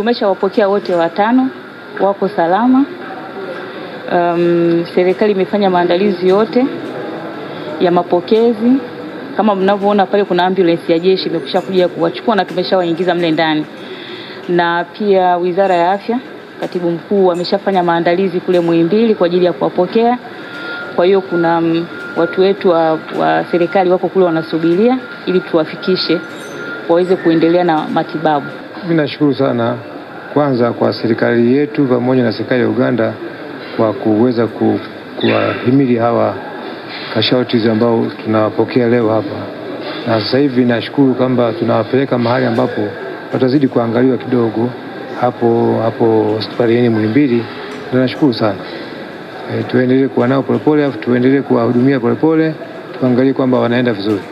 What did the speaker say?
tumeshawapokea wote watano, wako salama. Um, serikali imefanya maandalizi yote ya mapokezi. Kama mnavyoona pale, kuna ambulance ya jeshi imekusha kuja kuwachukua na tumeshawaingiza mle ndani, na pia Wizara ya Afya, katibu mkuu ameshafanya maandalizi kule Muhimbili kwa ajili ya kuwapokea. Kwa hiyo kuna um, watu wetu wa, wa serikali wako kule wanasubiria ili tuwafikishe waweze kuendelea na matibabu. Mimi nashukuru sana kwanza kwa serikali yetu pamoja na serikali ya Uganda kwa kuweza ku, kuwahimili hawa kashautis ambao tunawapokea leo hapa, na sasa hivi nashukuru kwamba tunawapeleka mahali ambapo watazidi kuangaliwa kidogo hapo hapo hospitali yenye Muhimbili. Ndio nashukuru sana e, tuendelee kuwa nao polepole, afu tuendelee kuwahudumia polepole, tuangalie kwamba wanaenda vizuri.